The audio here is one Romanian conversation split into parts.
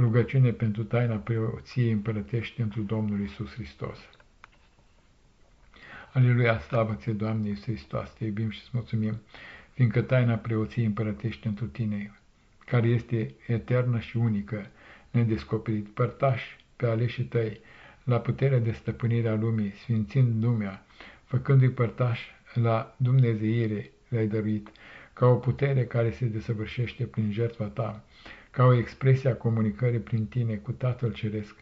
Rugăciune pentru taina preoției împărătești întru Domnul Isus Hristos. Aleluia, slavă ție, Doamne Iisus Hristos, te iubim și îți mulțumim, fiindcă taina preoției împărătești întru tine, care este eternă și unică, nedescoperit, părtași pe aleșii tăi, la puterea de stăpânire a lumii, sfințind lumea, făcându-i părtași la Dumnezeire le-ai dăruit, ca o putere care se desăvârșește prin jertfa ta, ca o expresie a comunicării prin tine cu Tatăl Ceresc,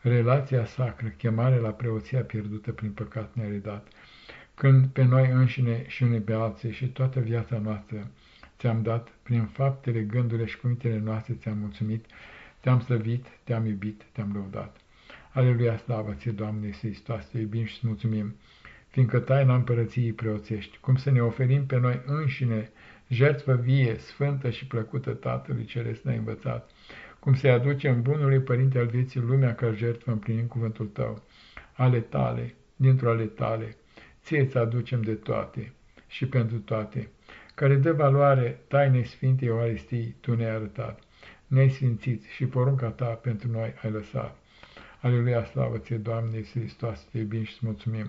relația sacră, chemare la preoția pierdută prin păcat ne-a redat, când pe noi înșine și unii pe alții și toată viața noastră ți-am dat, prin faptele, gândurile și cuvintele noastre ți-am mulțumit, te-am slăvit, te-am iubit, te-am lăudat. Aleluia, slavă ție, Doamne Iisus te iubim și îți mulțumim, fiindcă taina împărăției preoțești, cum să ne oferim pe noi înșine jertfă vie, sfântă și plăcută Tatălui Ceresc ne-a învățat, cum se aduce în bunului Părinte al vieții lumea ca jertfă împlinind cuvântul tău, ale tale, dintr-o ale tale, ție îți aducem de toate și pentru toate, care dă valoare tainei Sfintei Euaristii, tu ne-ai arătat, ne-ai sfințit și porunca ta pentru noi ai lăsat. Aleluia, slavă ție, Doamne Iisus Hristos, te iubim și îți mulțumim,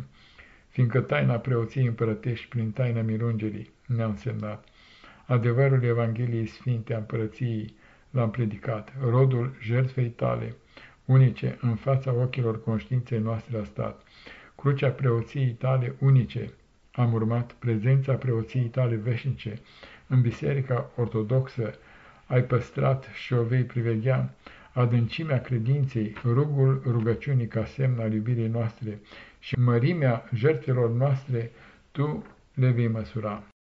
fiindcă taina preoției împărătești prin taina mirungerii ne-a însemnat. Adevărul Evangheliei Sfinte a Împărăției l-am predicat, rodul jertfei tale, unice, în fața ochilor conștiinței noastre a stat. Crucea preoției tale unice am urmat, prezența preoției tale veșnice, în Biserica Ortodoxă ai păstrat și o vei priveghea, adâncimea credinței, rugul rugăciunii ca semn al iubirii noastre și mărimea jertfelor noastre, tu le vei măsura.